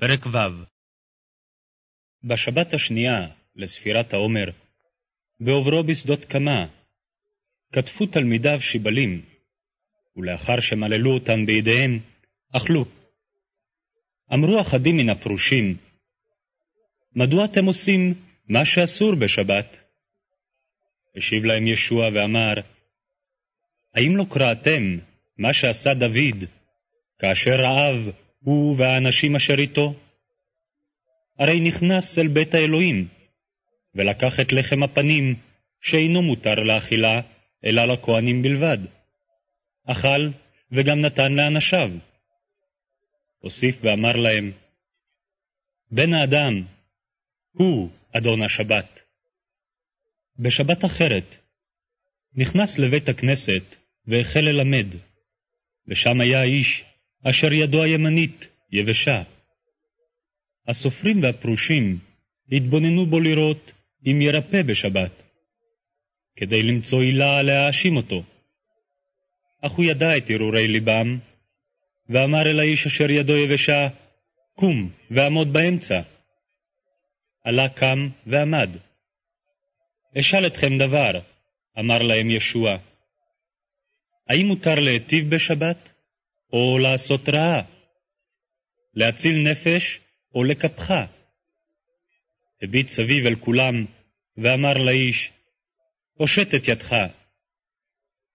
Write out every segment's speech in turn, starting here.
פרק ו' בשבת השנייה לספירת העומר, בעוברו בשדות קמה, כתפו תלמידיו שיבלים, ולאחר שמללו אותם בידיהם, אכלו. אמרו אחדים מן הפרושים, מדוע אתם עושים מה שאסור בשבת? השיב להם ישוע ואמר, האם לא קראתם מה שעשה דוד, כאשר רעב הוא והאנשים אשר איתו? הרי נכנס אל בית האלוהים, ולקח את לחם הפנים, שאינו מותר לאכילה, אלא לכהנים בלבד. אכל, וגם נתן לאנשיו. הוסיף ואמר להם, בן האדם, הוא אדון השבת. בשבת אחרת, נכנס לבית הכנסת והחל ללמד, ושם היה איש אשר ידו הימנית יבשה. הסופרים והפרושים התבוננו בו לראות אם ירפא בשבת, כדי למצוא עילה להאשים אותו. אך הוא ידע את הרהורי ליבם, ואמר אל האיש אשר ידו יבשה, קום ועמוד באמצע. עלה קם ועמד. אשאל אתכם דבר, אמר להם ישוע, האם מותר להיטיב בשבת? או לעשות רעה, להציל נפש או לקפחה. הביט סביב אל כולם, ואמר לאיש, הושט את ידך.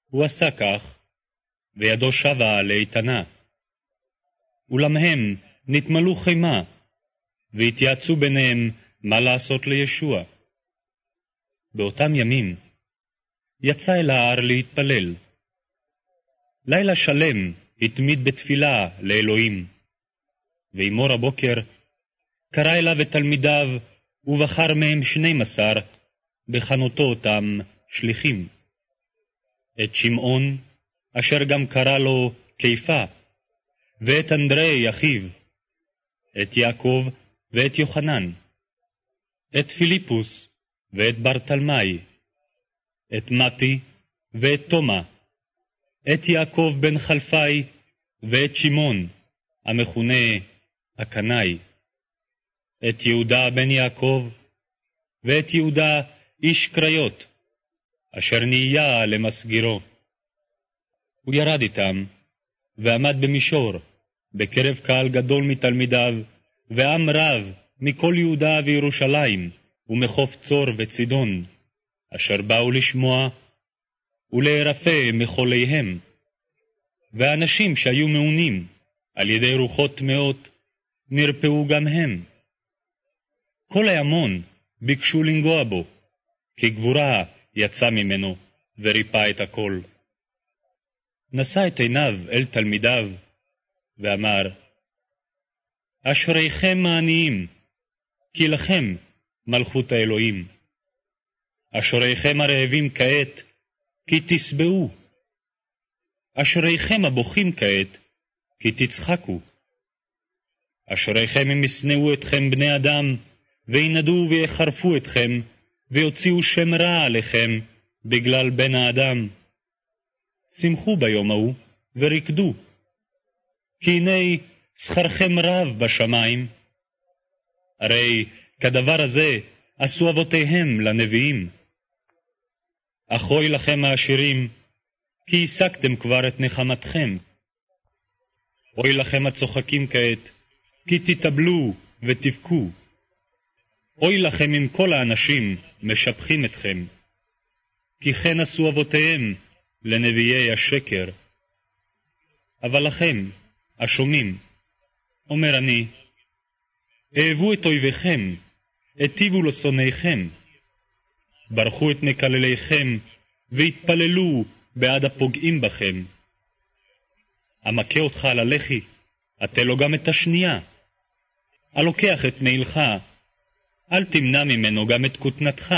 הוא עשה כך, וידו שבה לאיתנה. אולם הם נתמלאו חימה, והתייעצו ביניהם מה לעשות לישוע. באותם ימים יצא אל ההר להתפלל. לילה שלם התמיד בתפילה לאלוהים. ואימור הבוקר קרא אליו את תלמידיו, ובחר מהם שנים עשר, בכנותו אותם שליחים. את שמעון, אשר גם קרא לו קיפה, ואת אנדרי אחיו, את יעקב ואת יוחנן, את פיליפוס ואת ברטלמי, את מתי ואת תומא, את יעקב בן חלפי ואת שמעון, המכונה הקנאי, את יהודה בן יעקב, ואת יהודה איש קריות, אשר נהיה למסגירו. הוא ירד איתם, ועמד במישור, בקרב קהל גדול מתלמידיו, ועם רב מכל יהודה וירושלים, ומחוף צור וצידון, אשר באו לשמוע ולהירפא מחוליהם. ואנשים שהיו מעונים על ידי רוחות טמאות, נרפאו גם הם. כל ההמון ביקשו לנגוע בו, כי גבורה יצא ממנו, וריפא את הכל. נשא את עיניו אל תלמידיו, ואמר, אשריכם העניים, כי לכם מלכות האלוהים. אשריכם הרעבים כעת, כי תשבעו. אשריכם הבוכים כעת, כי תצחקו. אשריכם אם ישנאו אתכם בני אדם, וינדו ויחרפו אתכם, ויוציאו שם רע עליכם, בגלל בן האדם. שמחו ביום ההוא, ורקדו. כי הנה שכרכם רב בשמיים. הרי כדבר הזה עשו אבותיהם לנביאים. אך אוי לכם העשירים, כי השגתם כבר את נחמתכם. אוי לכם הצוחקים כעת, כי תתאבלו ותבכו. אוי לכם אם כל האנשים משבחים אתכם, כי כן עשו אבותיהם לנביאי השקר. אבל לכם, השומעים, אומר אני, אהבו את אויביכם, היטיבו לשונאיכם. ברכו את מקלליכם, והתפללו בעד הפוגעים בכם. המכה אותך על הלחי, עטה לו גם את השנייה. הלוקח את מעילך, אל תמנע ממנו גם את כותנתך.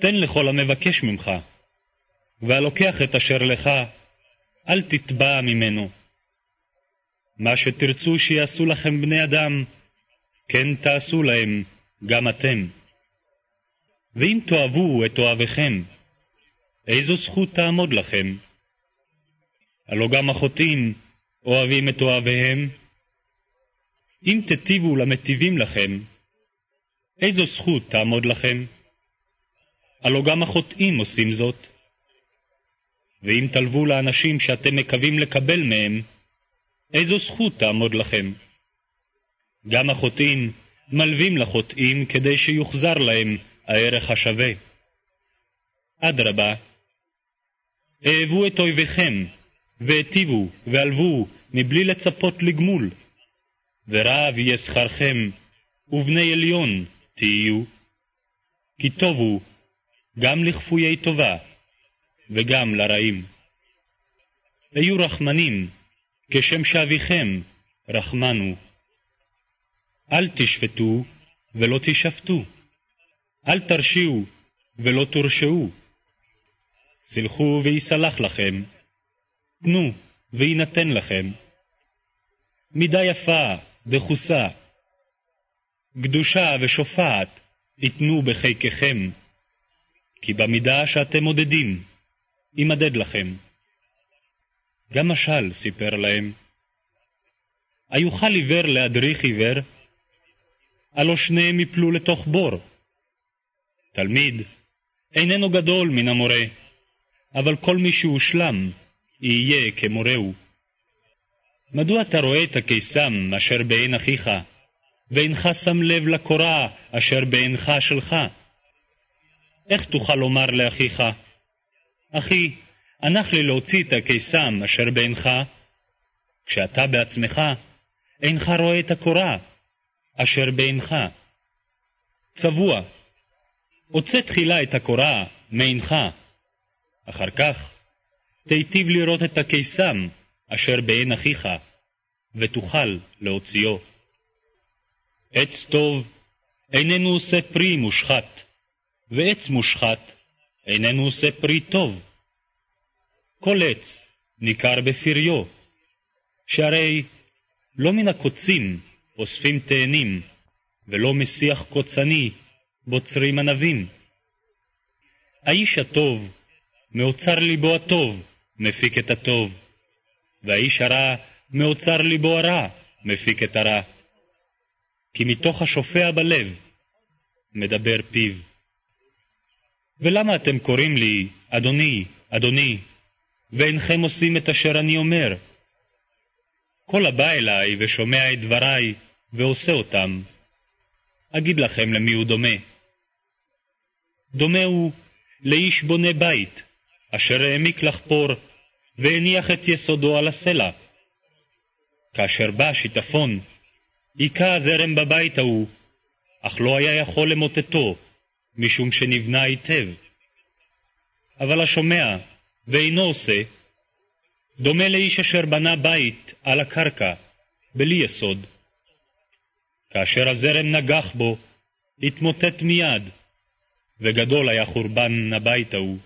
תן לכל המבקש ממך, והלוקח את אשר לך, אל תתבע ממנו. מה שתרצו שיעשו לכם בני אדם, כן תעשו להם גם אתם. ואם תאהבו את אוהביכם, איזו זכות תעמוד לכם? הלא גם החוטאים אוהבים את אוהביהם. אם תיטיבו למטיבים לכם, איזו זכות תעמוד לכם? הלא גם החוטאים עושים זאת. ואם תלוו לאנשים שאתם מקווים לקבל מהם, איזו זכות תעמוד לכם? גם החוטאים מלווים לחוטאים כדי שיוחזר להם הערך השווה. אדרבה, אהבו את אויביכם, והיטיבו והלוו מבלי לצפות לגמול, ורב יהיה שכרכם, ובני עליון תהיו. כי טובו גם לכפויי טובה, וגם לרעים. היו רחמנים, כשם שאביכם רחמנו. אל תשפטו ולא תשפטו, אל תרשיעו ולא תורשעו. סלחו ויסלח לכם, תנו ויינתן לכם. מידה יפה דחוסה, קדושה ושופעת ייתנו בחיקכם, כי במידה שאתם מודדים, יימדד לכם. גם משל סיפר להם, היוכל עיוור להדריך עיוור? הלא שניהם יפלו לתוך בור. תלמיד איננו גדול מן המורה, אבל כל מי שהושלם יהיה כמורהו. מדוע אתה רואה את הקיסם אשר בעין אחיך, ואינך שם לב לקורה אשר בעינך שלך? איך תוכל לומר לאחיך, אחי, הנח לי להוציא את הקיסם אשר בעינך, כשאתה בעצמך אינך רואה את הקורה אשר בעינך. צבוע, הוצא תחילה את הקורה מעינך, אחר כך תיטיב לראות את הקיסם אשר בעין אחיך, ותוכל להוציאו. עץ טוב איננו עושה פרי מושחת, ועץ מושחת איננו עושה פרי טוב. כל עץ ניכר בפריו, שהרי לא מן הקוצים אוספים תאנים, ולא משיח קוצני בוצרים ענבים. האיש הטוב, מאוצר ליבו הטוב, מפיק את הטוב, והאיש הרע, מאוצר ליבו הרע, מפיק את הרע. כי מתוך השופע בלב, מדבר פיו. ולמה אתם קוראים לי, אדוני, אדוני, ואינכם עושים את אשר אני אומר? כל הבא אלי ושומע את דברי ועושה אותם, אגיד לכם למי הוא דומה. דומה הוא לאיש בונה בית, אשר העמיק לחפור והניח את יסודו על הסלע. כאשר בא שיטפון, היכה הזרם בבית ההוא, אך לא היה יכול למוטטו, משום שנבנה היטב. אבל השומע ואינו עושה, דומה לאיש אשר בנה בית על הקרקע, בלי יסוד. כאשר הזרם נגח בו, התמוטט מיד, וגדול היה חורבן הבית ההוא.